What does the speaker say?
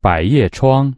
百叶窗。